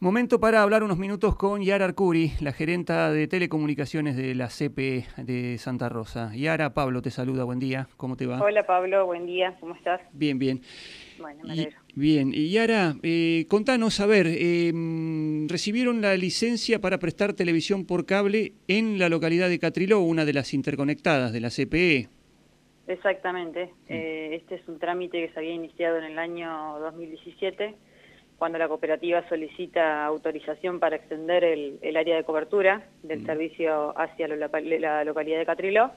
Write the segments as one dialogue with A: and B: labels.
A: Momento para hablar unos minutos con Yara Arcuri, la gerenta de telecomunicaciones de la CPE de Santa Rosa. Yara, Pablo te saluda, buen día, ¿cómo te va?
B: Hola Pablo, buen día, ¿cómo estás?
A: Bien, bien.
B: Bueno, me alegro.
A: bien, y Yara, eh, contanos, a ver, eh, recibieron la licencia para prestar televisión por cable en la localidad de Catriló, una de las interconectadas de la CPE.
B: Exactamente, eh, este es un trámite que se había iniciado en el año 2017 cuando la cooperativa solicita autorización para extender el, área de cobertura del servicio hacia la, localidad de Catriló.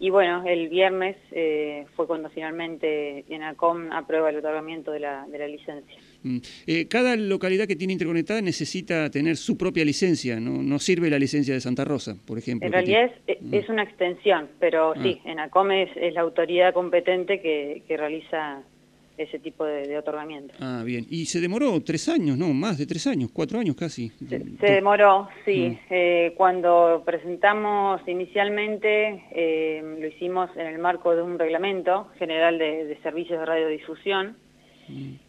B: Y bueno, el viernes eh, fue cuando finalmente ENACOM aprueba el otorgamiento de la, licencia.
A: Mm. Eh, cada localidad que tiene interconectada necesita tener su propia licencia, ¿no? No sirve la licencia de Santa Rosa, por ejemplo.
B: En realidad mm. es, una extensión, pero sí, ah. ENACOM es, es, la autoridad competente que, que realiza ese tipo de, otorgamiento.
A: Ah, bien. Y se demoró tres años, ¿no? Más de tres años, cuatro años casi.
B: Se, demoró, sí. Mm. Eh, cuando presentamos inicialmente, eh, lo hicimos en el marco de un reglamento general de servicios de radiodifusión,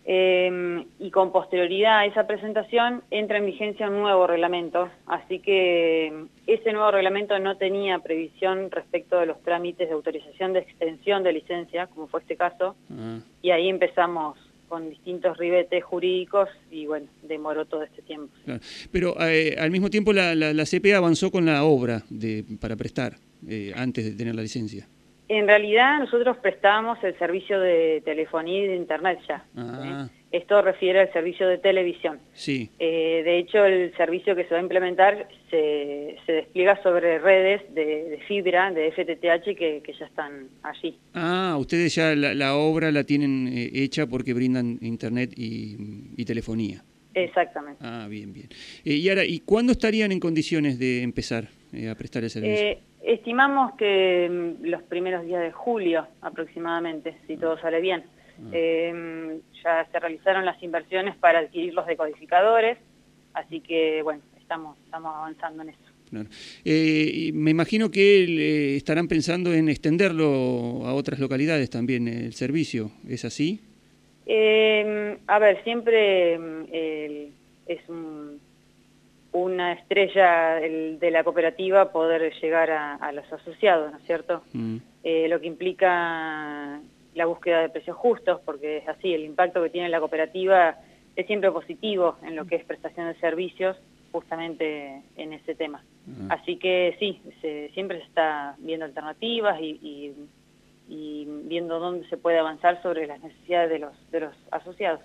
B: Em, y con posterioridad a esa presentación entra en vigencia un nuevo reglamento, así que em, ese nuevo reglamento no tenía previsión respecto de los trámites de autorización de extensión de licencia, como fue este caso, ah. y ahí empezamos con distintos ribetes jurídicos y bueno, demoró todo este tiempo.
A: Pero eh, al mismo tiempo la, la, CPA avanzó con la obra de, para prestar eh, antes de tener la licencia.
B: En realidad nosotros prestábamos el servicio de telefonía y de internet ya. Ah. Esto refiere al servicio de televisión.
A: Sí.
B: Eh, de hecho, el servicio que se va a implementar se, despliega sobre redes de, fibra, de FTTH, que, ya están allí.
A: Ah, ustedes ya la, obra la tienen eh, hecha porque brindan internet y, telefonía.
B: Exactamente.
A: Ah, bien, bien. Eh, y ahora, ¿y cuándo estarían en condiciones de empezar a prestar el servicio?
B: Estimamos que mm, los primeros días de julio aproximadamente, si todo sale bien. Ah. Eh, ya se realizaron las inversiones para adquirir los decodificadores, así que bueno, estamos, estamos avanzando en eso.
A: Eh, me imagino que eh, estarán pensando en extenderlo a otras localidades también, el servicio, ¿es así?
B: a ver, siempre mm, es un una estrella de la cooperativa poder llegar a, los asociados, ¿no es cierto? Mm. Eh, lo que implica la búsqueda de precios justos, porque es así, el impacto que tiene la cooperativa es siempre positivo en lo que es prestación de servicios, justamente en ese tema. Ah. Así que sí, siempre se está viendo alternativas y y viendo dónde se puede avanzar sobre las necesidades de los, de los asociados.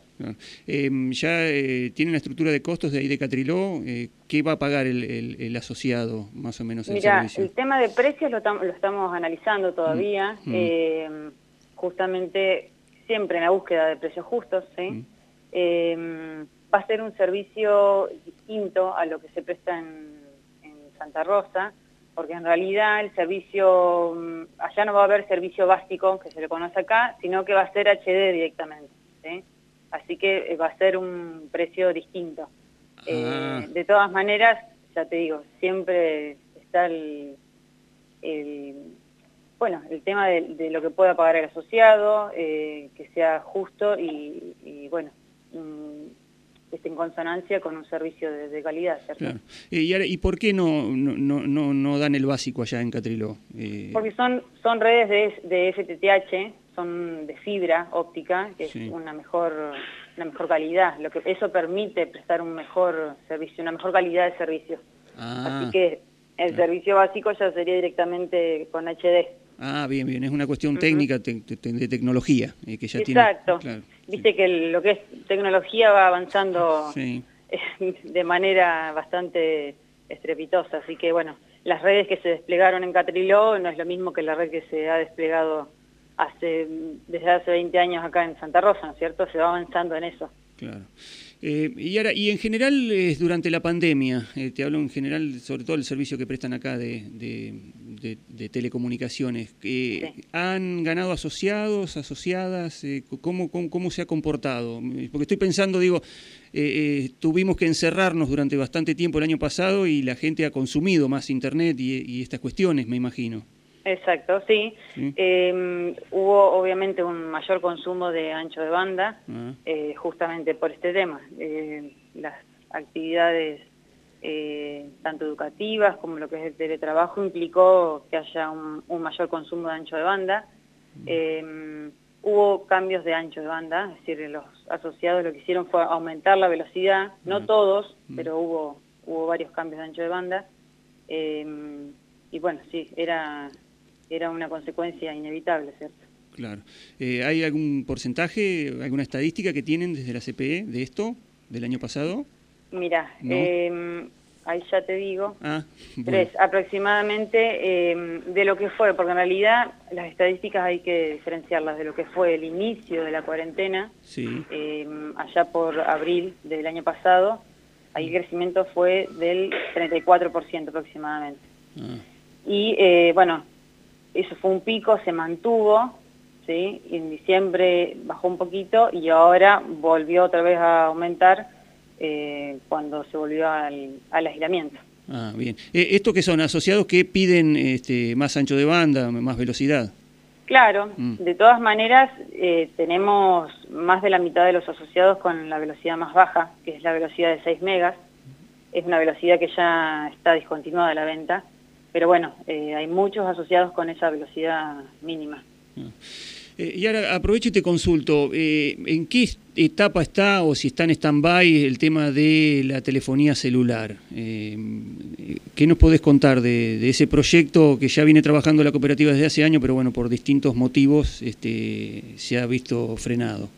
A: Em, ya eh, tienen la estructura de costos de ahí de Catriló, eh, ¿qué va a pagar el, el, asociado más o menos
B: el servicio? el tema de precios lo, lo estamos analizando todavía, mm, mm. Em, justamente siempre en la búsqueda de precios justos, ¿sí? Mm. Va a ser un servicio distinto a lo que se presta en, en Santa Rosa, porque en realidad el servicio, mm, allá no va a haber servicio básico que se le conoce acá, sino que va a ser HD directamente. Así que eh, va a ser un precio distinto. Ah. Eh, de todas maneras, ya te digo, siempre está el, bueno, el tema de, lo que pueda pagar el asociado, eh, que sea justo y, y bueno, esté en consonancia con un servicio de, calidad. ¿cierto?
A: Eh, y, por qué no, no, no, no dan el básico allá en Catriló?
B: Eh, Porque son, son redes de, de FTTH, son de fibra óptica, que es una mejor, una mejor calidad. Lo que Eso permite prestar un mejor servicio, una mejor calidad de servicio. Ah. Así que el servicio básico ya sería directamente con HD.
A: Ah, bien, bien, es una cuestión técnica de tecnología
B: eh, que ya Exacto. Viste que lo que es tecnología va avanzando de manera bastante estrepitosa, así que bueno, las redes que se desplegaron en Catriló no es lo mismo que la red que se ha desplegado hace desde hace 20 años acá en Santa Rosa, ¿no es cierto? Se va avanzando en eso.
A: Claro. Eh, y, ahora, y en general, durante la pandemia, eh, te hablo en general sobre todo el servicio que prestan acá de, de, telecomunicaciones, eh, ¿han ganado asociados, asociadas? ¿cómo, cómo, se ha comportado? Porque estoy pensando, digo, tuvimos que encerrarnos durante bastante tiempo el año pasado y la gente ha consumido más Internet y estas cuestiones, me imagino.
B: Exacto, sí. Em, hubo obviamente un mayor consumo de ancho de banda, ah. eh, justamente por este tema. Eh, las actividades eh, tanto educativas como lo que es el teletrabajo implicó que haya un, mayor consumo de ancho de banda. Em, hubo cambios de ancho de banda, es decir, los asociados lo que hicieron fue aumentar la velocidad, no todos, pero hubo, hubo varios cambios de ancho de banda. Em, y bueno, sí, era, era una consecuencia inevitable, ¿cierto?
A: Claro. Eh, ¿Hay algún porcentaje, alguna estadística que tienen desde la CPE de esto, del año pasado?
B: Mira, em, ahí ya te digo, ah, tres aproximadamente em, de lo que fue, porque en realidad las estadísticas hay que diferenciarlas de lo que fue el inicio de la cuarentena, em, allá por abril del año pasado, ahí el crecimiento fue del 34% aproximadamente. Ah. Y eh, bueno, eso fue un pico, se mantuvo, ¿sí? en diciembre bajó un poquito y ahora volvió otra vez a aumentar eh, cuando se volvió al, aislamiento.
A: Ah, bien. Eh, ¿Esto que son asociados que piden este, más ancho de banda, más velocidad?
B: Claro, mm. de todas maneras eh, tenemos más de la mitad de los asociados con la velocidad más baja, que es la velocidad de 6 megas. Es una velocidad que ya está discontinuada la venta, pero bueno, hay muchos asociados con esa velocidad mínima. Ah.
A: Eh, y ahora aprovecho y te consulto, eh, ¿en qué etapa está o si está en stand-by el tema de la telefonía celular? Eh, ¿Qué nos podés contar de, ese proyecto que ya viene trabajando la cooperativa desde hace años, pero bueno, por distintos motivos este, se ha visto frenado?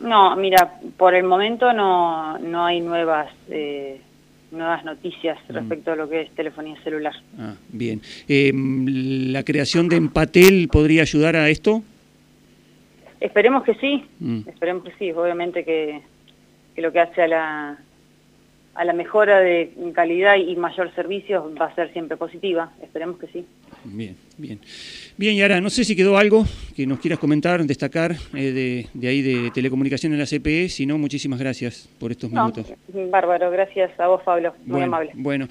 B: No, mira, por el momento no, no hay nuevas... nuevas noticias mm. respecto a lo que es telefonía celular.
A: Ah, bien. ¿La creación de Empatel podría ayudar a esto?
B: Esperemos que sí, mm. esperemos que sí, obviamente que, lo que hace a la, a la mejora de calidad y mayor servicio va a ser siempre positiva, esperemos que sí.
A: Bien, bien. Bien, Yara, no sé si quedó algo que nos quieras comentar, destacar eh, de, de, ahí de telecomunicación en la CPE, si no, muchísimas gracias por estos minutos.
B: Bárbaro, gracias a vos, Pablo, muy amable.
A: Bueno.